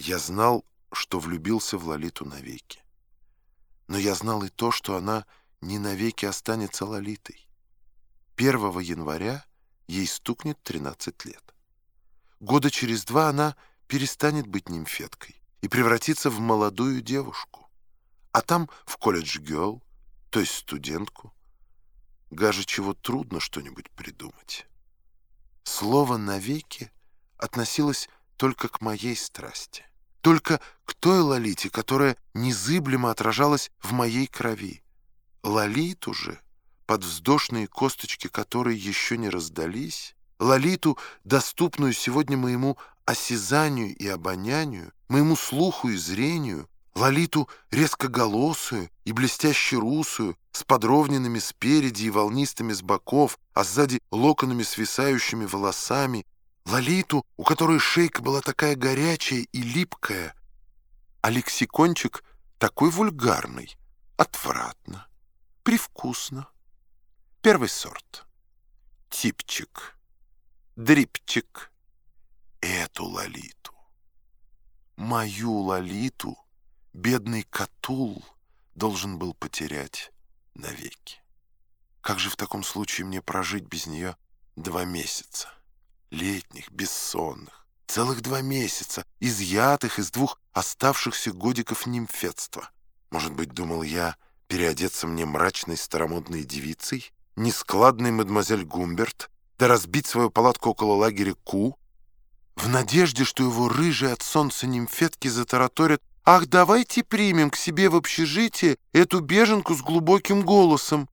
Я знал, что влюбился в Лолиту навеки. Но я знал и то, что она не навеки останется Лолитой. 1 января ей стукнет 13 лет. Года через два она перестанет быть нимфеткой и превратится в молодую девушку. А там в колледж гёрл, то есть студентку. Гаже чего трудно что-нибудь придумать. Слово «навеки» относилось только к моей страсти. Только к той Лолите, которая незыблемо отражалась в моей крови. Лолиту же, под вздошные косточки которой еще не раздались, Лолиту, доступную сегодня моему осязанию и обонянию, моему слуху и зрению, Лолиту резкоголосую и блестяще русую, с подровненными спереди и волнистыми с боков, а сзади локонами свисающими волосами, Лолиту, у которой шейка была такая горячая и липкая, а лексикончик такой вульгарный, отвратно, привкусно. Первый сорт. Типчик, дрипчик. Эту Лолиту, мою Лолиту, бедный Катул должен был потерять навеки. Как же в таком случае мне прожить без нее два месяца? летних, бессонных, целых два месяца, изъятых из двух оставшихся годиков нимфетства. Может быть, думал я, переодеться мне мрачной старомодной девицей, нескладной мадемуазель Гумберт, да разбить свою палатку около лагеря Ку, в надежде, что его рыжие от солнца нимфетки затараторят «Ах, давайте примем к себе в общежитие эту беженку с глубоким голосом!»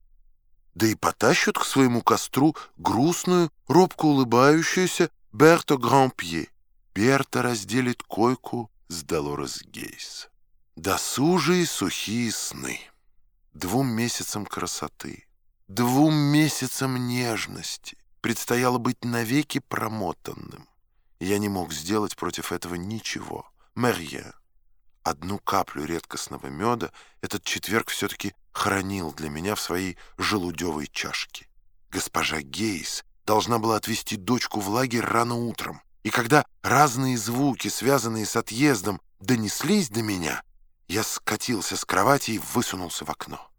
да и потащат к своему костру грустную, робко улыбающуюся Берто Гранпье. Берта разделит койку с Долорес Гейс. Досужие сухие сны. Двум месяцам красоты, двум месяцам нежности предстояло быть навеки промотанным. Я не мог сделать против этого ничего. Мерье. Одну каплю редкостного меда этот четверг все-таки хранил для меня в своей желудевой чашке. Госпожа Гейс должна была отвезти дочку в лагерь рано утром, и когда разные звуки, связанные с отъездом, донеслись до меня, я скатился с кровати и высунулся в окно.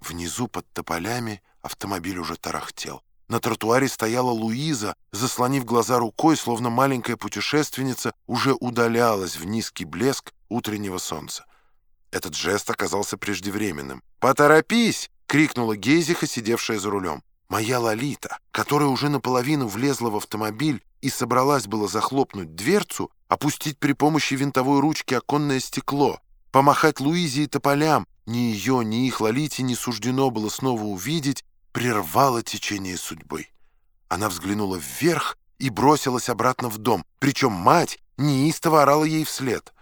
Внизу под тополями автомобиль уже тарахтел. На тротуаре стояла Луиза, заслонив глаза рукой, словно маленькая путешественница уже удалялась в низкий блеск утреннего солнца. Этот жест оказался преждевременным. «Поторопись!» — крикнула Гейзиха, сидевшая за рулем. Моя Лолита, которая уже наполовину влезла в автомобиль и собралась было захлопнуть дверцу, опустить при помощи винтовой ручки оконное стекло, помахать Луизе и тополям, ни ее, ни их Лолите не суждено было снова увидеть, прервало течение судьбы. Она взглянула вверх и бросилась обратно в дом, причем мать неистово орала ей вслед.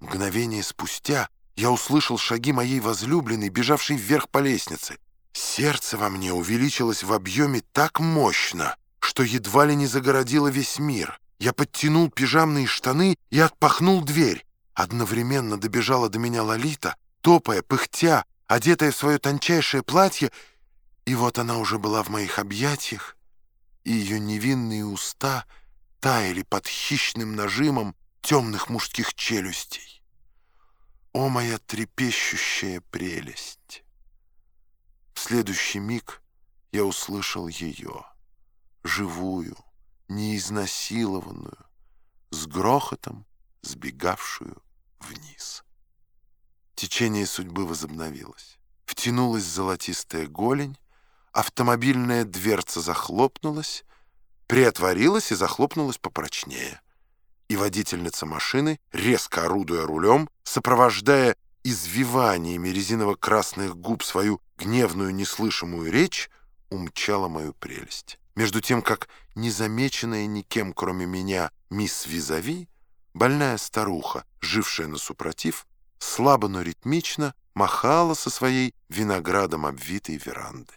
Мгновение спустя я услышал шаги моей возлюбленной, бежавшей вверх по лестнице. Сердце во мне увеличилось в объеме так мощно, что едва ли не загородило весь мир. Я подтянул пижамные штаны и отпахнул дверь. Одновременно добежала до меня Лолита, топая, пыхтя, одетая в свое тончайшее платье, и вот она уже была в моих объятиях, и ее невинные уста таяли под хищным нажимом темных мужских челюстей. О, моя трепещущая прелесть! В следующий миг я услышал ее, живую, неизнасилованную, с грохотом сбегавшую вниз. Течение судьбы возобновилось. Втянулась золотистая голень, автомобильная дверца захлопнулась, приотворилась и захлопнулась попрочнее. И водительница машины, резко орудуя рулем, сопровождая извиваниями резиново-красных губ свою гневную неслышимую речь, умчала мою прелесть. Между тем, как незамеченная никем, кроме меня, мисс Визави, больная старуха, жившая на супротив, слабо, но ритмично махала со своей виноградом обвитой веранды.